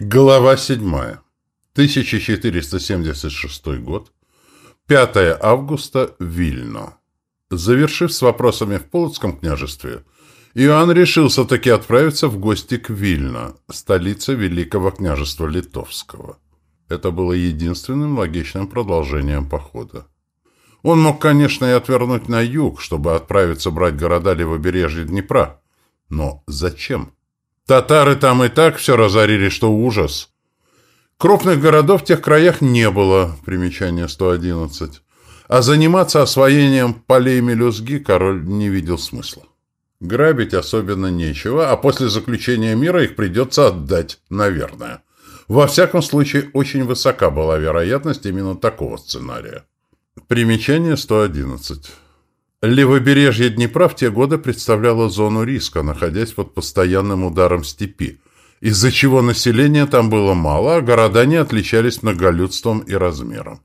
Глава 7. 1476 год. 5 августа. Вильно. Завершив с вопросами в Полоцком княжестве, Иоанн решился таки отправиться в гости к Вильно, столице Великого княжества Литовского. Это было единственным логичным продолжением похода. Он мог, конечно, и отвернуть на юг, чтобы отправиться брать города левобережья Днепра. Но зачем? Татары там и так все разорили, что ужас. Крупных городов в тех краях не было, примечание 111. А заниматься освоением полей мелюзги король не видел смысла. Грабить особенно нечего, а после заключения мира их придется отдать, наверное. Во всяком случае, очень высока была вероятность именно такого сценария. Примечание 111. Левобережье Днепра в те годы представляло зону риска, находясь под постоянным ударом степи, из-за чего населения там было мало, а города не отличались многолюдством и размером.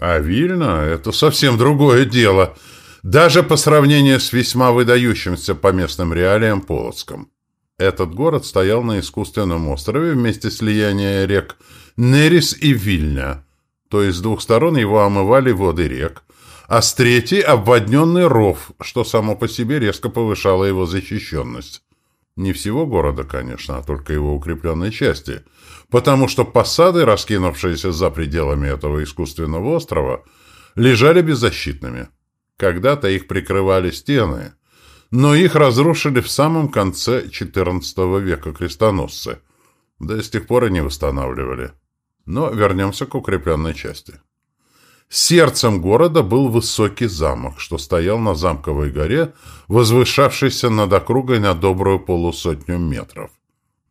А Вильна — это совсем другое дело, даже по сравнению с весьма выдающимся по местным реалиям Полоцком. Этот город стоял на искусственном острове вместе слияния рек Нерис и Вильня, то есть с двух сторон его омывали воды рек, а с третьей — обводненный ров, что само по себе резко повышало его защищенность. Не всего города, конечно, а только его укрепленной части, потому что посады, раскинувшиеся за пределами этого искусственного острова, лежали беззащитными. Когда-то их прикрывали стены, но их разрушили в самом конце XIV века крестоносцы, да и с тех пор и не восстанавливали. Но вернемся к укрепленной части. Сердцем города был высокий замок, что стоял на замковой горе, возвышавшийся над округой на добрую полусотню метров.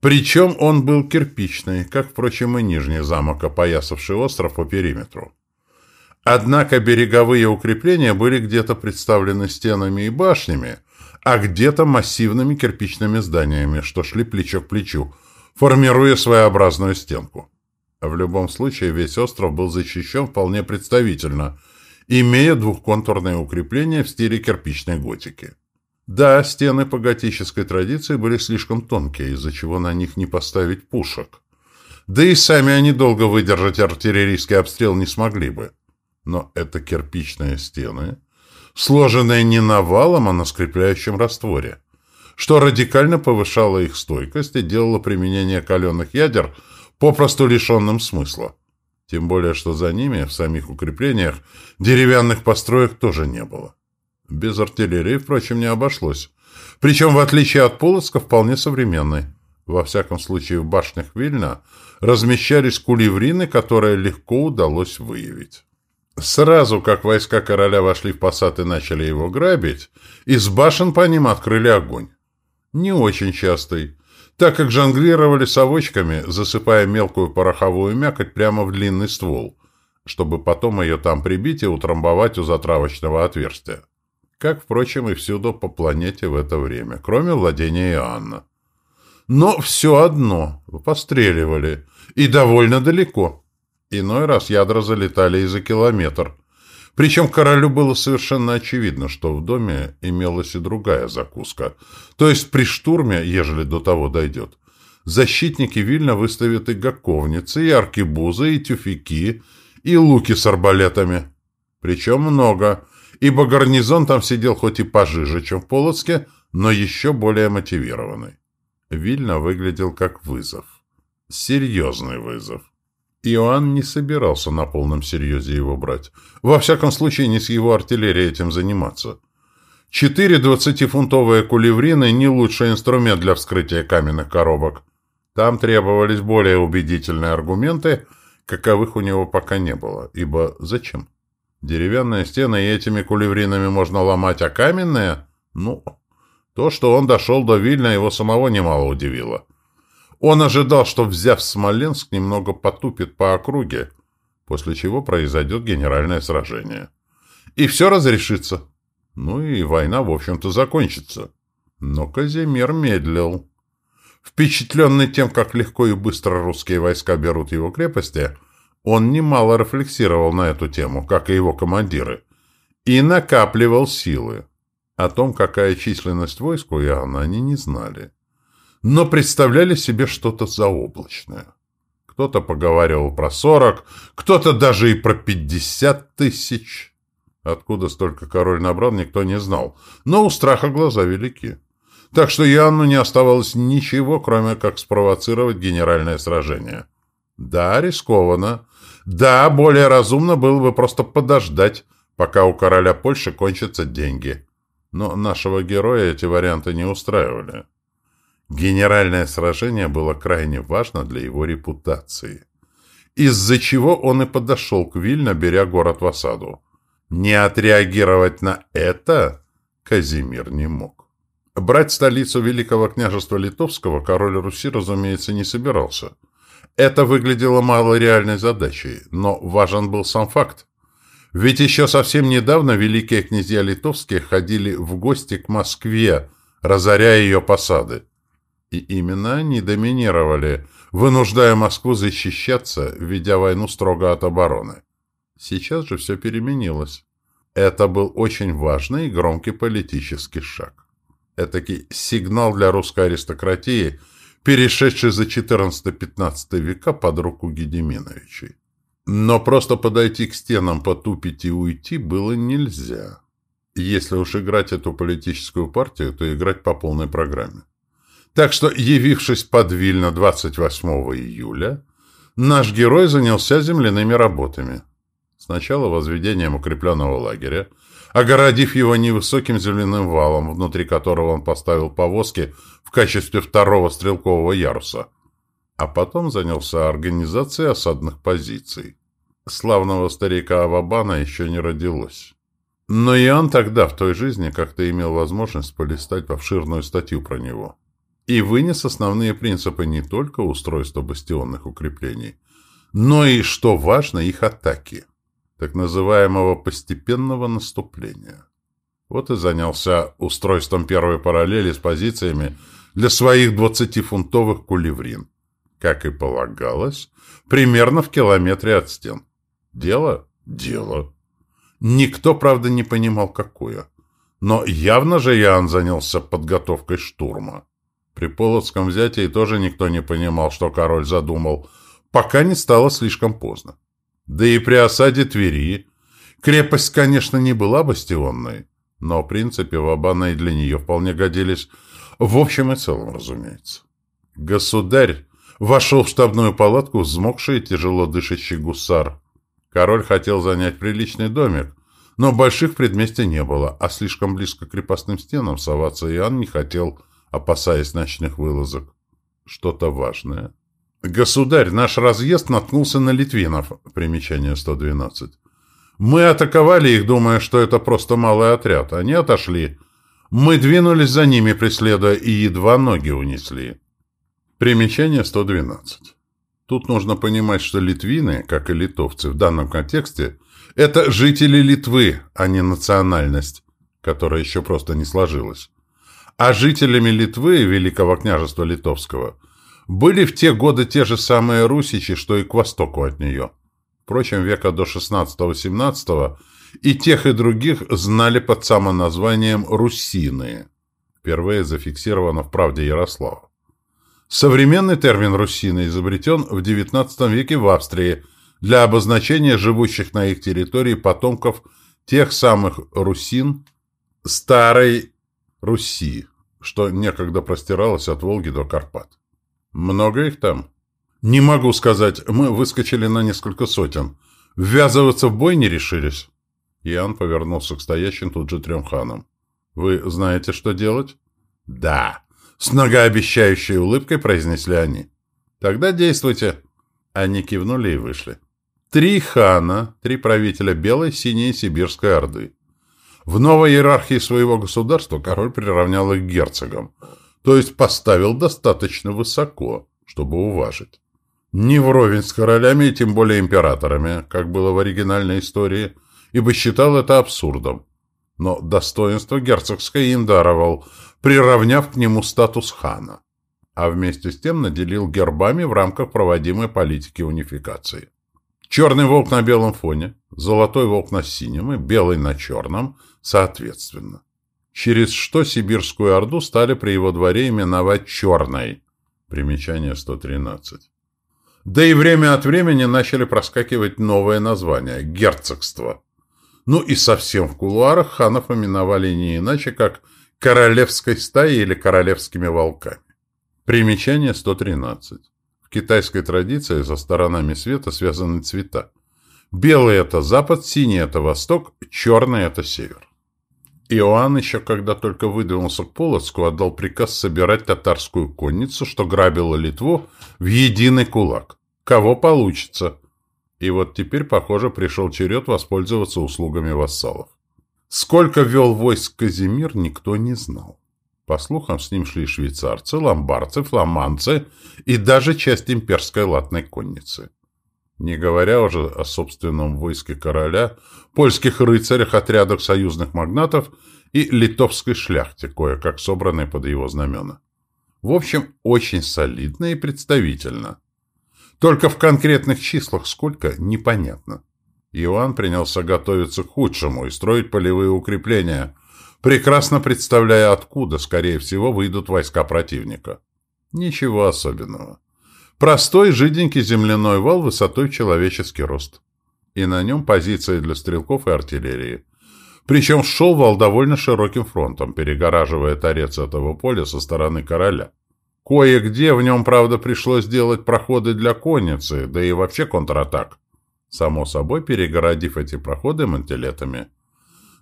Причем он был кирпичный, как, впрочем, и нижний замок, опоясавший остров по периметру. Однако береговые укрепления были где-то представлены стенами и башнями, а где-то массивными кирпичными зданиями, что шли плечо к плечу, формируя своеобразную стенку. В любом случае, весь остров был защищен вполне представительно, имея двухконтурное укрепление в стиле кирпичной готики. Да, стены по готической традиции были слишком тонкие, из-за чего на них не поставить пушек. Да и сами они долго выдержать артиллерийский обстрел не смогли бы. Но это кирпичные стены, сложенные не навалом, а на скрепляющем растворе, что радикально повышало их стойкость и делало применение каленых ядер – попросту лишенным смысла. Тем более, что за ними, в самих укреплениях, деревянных построек тоже не было. Без артиллерии, впрочем, не обошлось. Причем, в отличие от Полоцка, вполне современной. Во всяком случае, в башнях Вильна размещались кулеврины, которые легко удалось выявить. Сразу, как войска короля вошли в посад и начали его грабить, из башен по ним открыли огонь. Не очень частый, так как жонглировали совочками, засыпая мелкую пороховую мякоть прямо в длинный ствол, чтобы потом ее там прибить и утрамбовать у затравочного отверстия. Как, впрочем, и всюду по планете в это время, кроме владения Иоанна. Но все одно постреливали, и довольно далеко. Иной раз ядра залетали и за километр – причем королю было совершенно очевидно, что в доме имелась и другая закуска. То есть при штурме, ежели до того дойдет, защитники Вильна выставят и гаковницы, и аркебузы, и тюфяки, и луки с арбалетами. Причем много, ибо гарнизон там сидел хоть и пожиже, чем в Полоцке, но еще более мотивированный. Вильна выглядел как вызов. Серьезный вызов. Иоанн не собирался на полном серьезе его брать. Во всяком случае, не с его артиллерией этим заниматься. Четыре двадцатифунтовые кулеврины – не лучший инструмент для вскрытия каменных коробок. Там требовались более убедительные аргументы, каковых у него пока не было. Ибо зачем? Деревянные стены и этими кулевринами можно ломать, а каменные? Ну, то, что он дошел до Вильна, его самого немало удивило. Он ожидал, что, взяв Смоленск, немного потупит по округе, после чего произойдет генеральное сражение. И все разрешится. Ну и война, в общем-то, закончится. Но Казимир медлил. Впечатленный тем, как легко и быстро русские войска берут его крепости, он немало рефлексировал на эту тему, как и его командиры, и накапливал силы. О том, какая численность войск у Иоанна, они не знали но представляли себе что-то заоблачное. Кто-то поговаривал про сорок, кто-то даже и про пятьдесят тысяч. Откуда столько король набрал, никто не знал. Но у страха глаза велики. Так что Иоанну не оставалось ничего, кроме как спровоцировать генеральное сражение. Да, рискованно. Да, более разумно было бы просто подождать, пока у короля Польши кончатся деньги. Но нашего героя эти варианты не устраивали. Генеральное сражение было крайне важно для его репутации. Из-за чего он и подошел к Вильно, беря город в осаду. Не отреагировать на это Казимир не мог. Брать столицу Великого княжества Литовского король Руси, разумеется, не собирался. Это выглядело малореальной задачей, но важен был сам факт. Ведь еще совсем недавно великие князья литовские ходили в гости к Москве, разоряя ее посады. И именно они доминировали, вынуждая Москву защищаться, ведя войну строго от обороны. Сейчас же все переменилось. Это был очень важный и громкий политический шаг. Этакий сигнал для русской аристократии, перешедший за 14-15 века под руку Гедеминовичей. Но просто подойти к стенам, потупить и уйти было нельзя. Если уж играть эту политическую партию, то играть по полной программе. Так что, явившись под Вильно 28 июля, наш герой занялся земляными работами. Сначала возведением укрепленного лагеря, огородив его невысоким земляным валом, внутри которого он поставил повозки в качестве второго стрелкового яруса, а потом занялся организацией осадных позиций. Славного старика Авабана еще не родилось. Но и он тогда, в той жизни, как-то имел возможность полистать обширную статью про него. И вынес основные принципы не только устройства бастионных укреплений, но и, что важно, их атаки так называемого постепенного наступления. Вот и занялся устройством первой параллели с позициями для своих 20-фунтовых кулеврин. Как и полагалось, примерно в километре от стен. Дело? Дело. Никто, правда, не понимал, какое. Но явно же Иоанн занялся подготовкой штурма. При Полоцком взятии тоже никто не понимал, что король задумал, пока не стало слишком поздно. Да и при осаде Твери крепость, конечно, не была бастионной, но, в принципе, Вабана и для нее вполне годились. В общем и целом, разумеется. Государь вошел в штабную палатку взмокший и тяжело дышащий гусар. Король хотел занять приличный домик, но больших предместий не было, а слишком близко к крепостным стенам соваться Иоанн не хотел, опасаясь ночных вылазок. Что-то важное. «Государь, наш разъезд наткнулся на литвинов». Примечание 112. «Мы атаковали их, думая, что это просто малый отряд. Они отошли. Мы двинулись за ними, преследуя, и едва ноги унесли». Примечание 112. Тут нужно понимать, что литвины, как и литовцы в данном контексте, это жители Литвы, а не национальность, которая еще просто не сложилась. А жителями Литвы, Великого княжества Литовского – были в те годы те же самые русичи, что и к востоку от нее. Впрочем, века до 16-17 и тех, и других знали под самоназванием «русины». Впервые зафиксировано в «Правде Ярослава». Современный термин «русины» изобретен в XIX веке в Австрии для обозначения живущих на их территории потомков тех самых русин старой Руси, что некогда простиралось от Волги до Карпат. Много их там? Не могу сказать. Мы выскочили на несколько сотен. Ввязываться в бой не решились. Иоанн повернулся к стоящим тут же трем ханам. Вы знаете, что делать? Да. С многообещающей улыбкой произнесли они. Тогда действуйте. Они кивнули и вышли. Три хана, три правителя Белой, Синей и Сибирской Орды. В новой иерархии своего государства король приравнял их герцогам то есть поставил достаточно высоко, чтобы уважить. Не вровень с королями и тем более императорами, как было в оригинальной истории, ибо считал это абсурдом. Но достоинство герцогское им даровал, приравняв к нему статус хана, а вместе с тем наделил гербами в рамках проводимой политики унификации. Черный волк на белом фоне, золотой волк на синем и белый на черном, соответственно через что Сибирскую Орду стали при его дворе именовать Черной. Примечание 113. Да и время от времени начали проскакивать новые названия – герцогство. Ну и совсем в кулуарах ханов именовали не иначе, как королевской стаей или королевскими волками. Примечание 113. В китайской традиции со сторонами света связаны цвета. Белый – это запад, синий – это восток, черный – это север. Иоанн еще когда только выдвинулся к Полоцку, отдал приказ собирать татарскую конницу, что грабила Литву, в единый кулак. Кого получится. И вот теперь, похоже, пришел черед воспользоваться услугами вассалов. Сколько вел войск Казимир, никто не знал. По слухам, с ним шли швейцарцы, ломбарцы, фламандцы и даже часть имперской латной конницы. Не говоря уже о собственном войске короля, польских рыцарях, отрядах союзных магнатов и литовской шляхте, кое-как собранной под его знамена. В общем, очень солидно и представительно. Только в конкретных числах сколько – непонятно. Иоанн принялся готовиться к худшему и строить полевые укрепления – прекрасно представляя, откуда, скорее всего, выйдут войска противника. Ничего особенного. Простой, жиденький земляной вал высотой в человеческий рост. И на нем позиции для стрелков и артиллерии. Причем шел вал довольно широким фронтом, перегораживая торец этого поля со стороны короля. Кое-где в нем, правда, пришлось делать проходы для конницы, да и вообще контратак. Само собой, перегородив эти проходы мантилетами.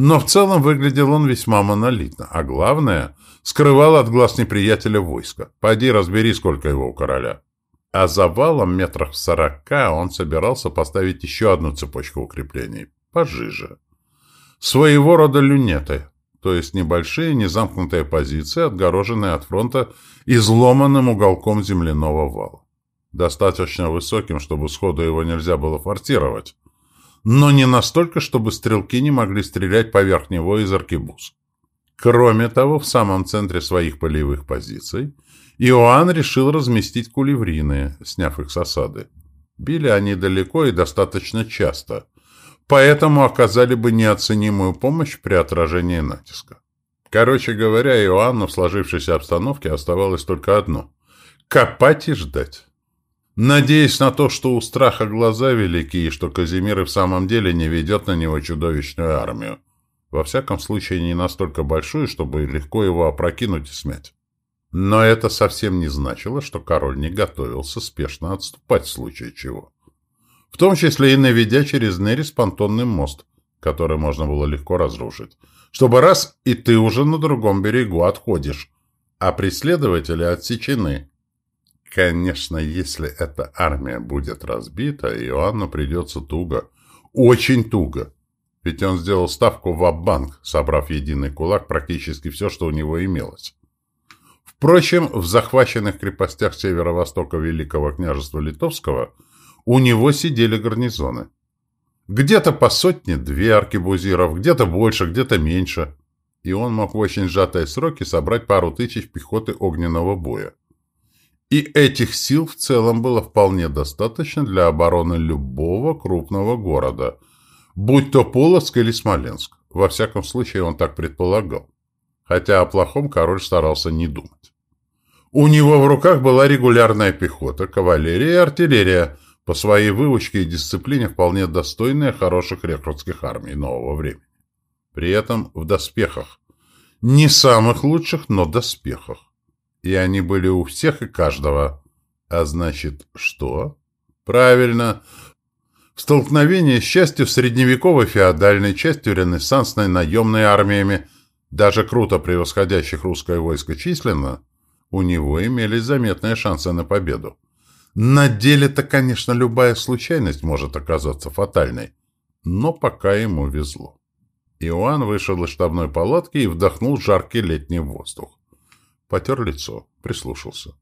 Но в целом выглядел он весьма монолитно, а главное, скрывал от глаз неприятеля войска. Пойди разбери, сколько его у короля. А за валом метрах сорока он собирался поставить еще одну цепочку укреплений, пожиже. Своего рода люнеты, то есть небольшие незамкнутые позиции, отгороженные от фронта изломанным уголком земляного вала. Достаточно высоким, чтобы сходу его нельзя было форсировать, но не настолько, чтобы стрелки не могли стрелять поверх него из аркебуз. Кроме того, в самом центре своих полевых позиций Иоанн решил разместить кулеврины, сняв их с осады. Били они далеко и достаточно часто, поэтому оказали бы неоценимую помощь при отражении натиска. Короче говоря, Иоанну в сложившейся обстановке оставалось только одно – копать и ждать. Надеясь на то, что у страха глаза велики, и что Казимир и в самом деле не ведет на него чудовищную армию. Во всяком случае, не настолько большую, чтобы легко его опрокинуть и смять. Но это совсем не значило, что король не готовился спешно отступать в случае чего. В том числе и наведя через Нерис понтонный мост, который можно было легко разрушить. Чтобы раз, и ты уже на другом берегу отходишь, а преследователи отсечены. Конечно, если эта армия будет разбита, Иоанну придется туго. Очень туго. Ведь он сделал ставку в банк собрав единый кулак практически все, что у него имелось. Впрочем, в захваченных крепостях северо-востока Великого княжества Литовского у него сидели гарнизоны. Где-то по сотне две аркебузиров, где-то больше, где-то меньше. И он мог в очень сжатые сроки собрать пару тысяч пехоты огненного боя. И этих сил в целом было вполне достаточно для обороны любого крупного города, будь то Полоцк или Смоленск. Во всяком случае, он так предполагал. Хотя о плохом король старался не думать. У него в руках была регулярная пехота, кавалерия и артиллерия, по своей выучке и дисциплине вполне достойные хороших рекрутских армий нового времени. При этом в доспехах. Не самых лучших, но доспехах. И они были у всех и каждого. А значит, что? Правильно. В столкновении с частью средневековой феодальной, частью ренессансной наемной армиями, даже круто превосходящих русское войско численно, у него имелись заметные шансы на победу. На деле-то, конечно, любая случайность может оказаться фатальной, но пока ему везло. Иоанн вышел из штабной палатки и вдохнул жаркий летний воздух. Потер лицо, прислушался.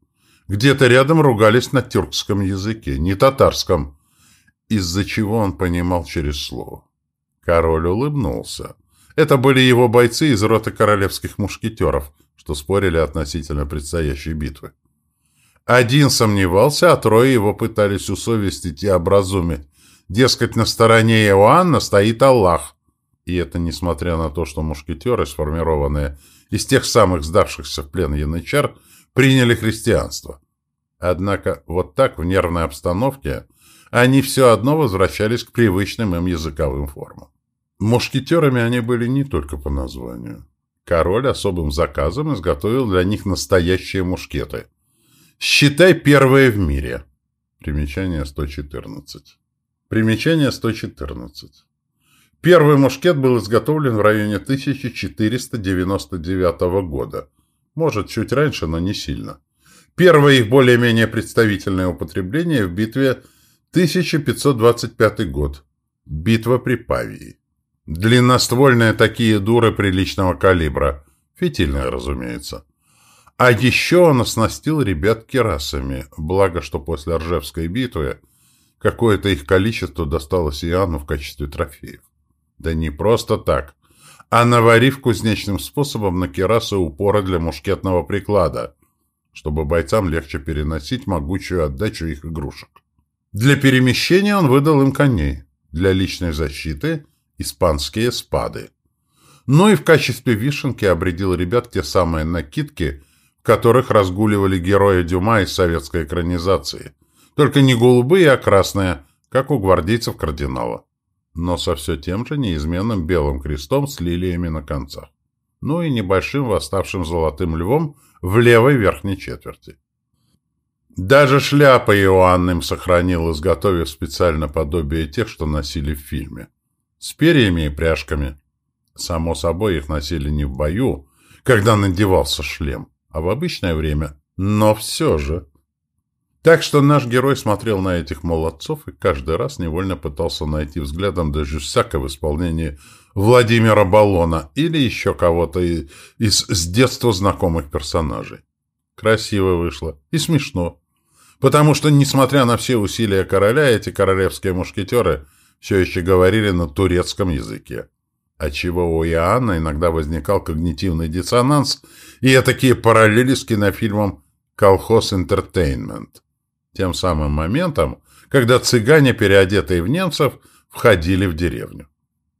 Где-то рядом ругались на тюркском языке, не татарском, из-за чего он понимал через слово. Король улыбнулся. Это были его бойцы из роты королевских мушкетеров, что спорили относительно предстоящей битвы. Один сомневался, а трое его пытались усовестить и образумить. Дескать, на стороне Иоанна стоит Аллах. И это несмотря на то, что мушкетеры, сформированные из тех самых сдавшихся в плен янычар, приняли христианство. Однако вот так в нервной обстановке они все одно возвращались к привычным им языковым формам. Мушкетерами они были не только по названию. Король особым заказом изготовил для них настоящие мушкеты. Считай первые в мире. Примечание 114. Примечание 114. Первый мушкет был изготовлен в районе 1499 года. Может, чуть раньше, но не сильно. Первое их более-менее представительное употребление в битве 1525 год. Битва при Павии. Длинноствольные такие дуры приличного калибра. Фитильные, разумеется. А еще он оснастил ребят керасами, благо, что после Ржевской битвы какое-то их количество досталось Иоанну в качестве трофеев. Да не просто так, а наварив кузнечным способом на керасы упора для мушкетного приклада, чтобы бойцам легче переносить могучую отдачу их игрушек. Для перемещения он выдал им коней, для личной защиты – испанские спады. Ну и в качестве вишенки обредил ребят те самые накидки, в которых разгуливали герои Дюма из советской экранизации. Только не голубые, а красные, как у гвардейцев кардинала но со все тем же неизменным белым крестом с лилиями на концах, ну и небольшим восставшим золотым львом в левой верхней четверти. Даже шляпа Иоанн им сохранил, изготовив специально подобие тех, что носили в фильме. С перьями и пряжками. Само собой, их носили не в бою, когда надевался шлем, а в обычное время. Но все же... Так что наш герой смотрел на этих молодцов и каждый раз невольно пытался найти взглядом даже всяко в исполнении Владимира Баллона или еще кого-то из, из с детства знакомых персонажей. Красиво вышло и смешно. Потому что, несмотря на все усилия короля, эти королевские мушкетеры все еще говорили на турецком языке. Отчего у Иоанна иногда возникал когнитивный диссонанс и такие параллели с кинофильмом «Колхоз Entertainment» тем самым моментом, когда цыгане, переодетые в немцев, входили в деревню.